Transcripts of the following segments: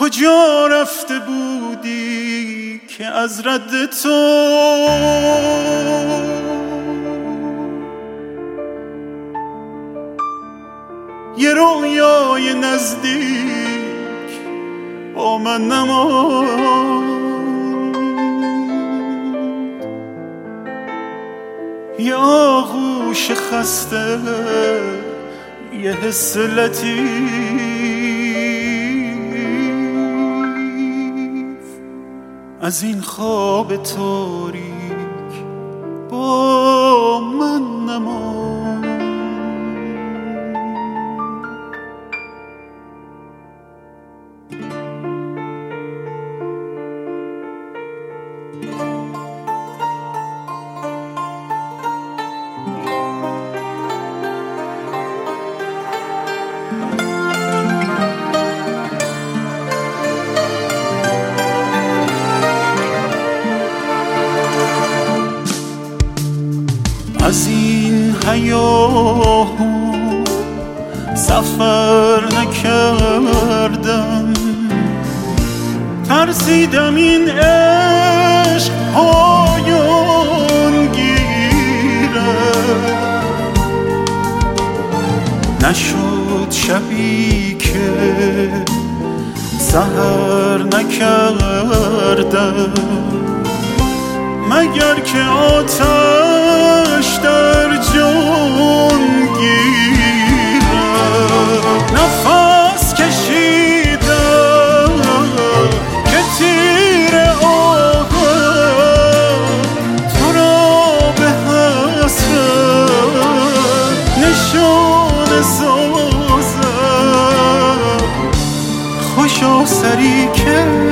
کجا رفته بودی که از رد تو؟ یه رویای نزدیک با من نماند. یه آغوش خسته یه حس لطیف. از این خواب تاریک. با این حیاهو سفر نکردم. ترسیدم این عشق پایان گیره. نشد شبی که سهر نکردم. مگر که آتش در خوشا سری که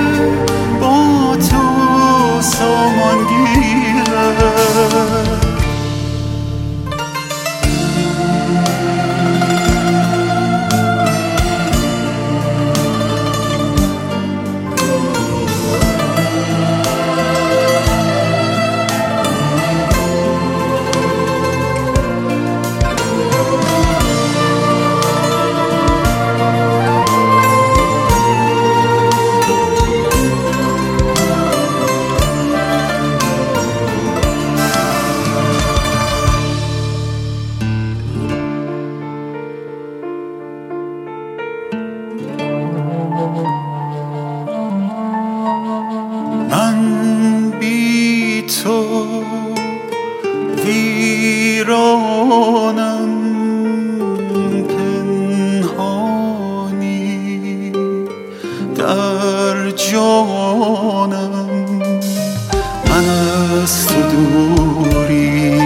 جانم من از تو دوری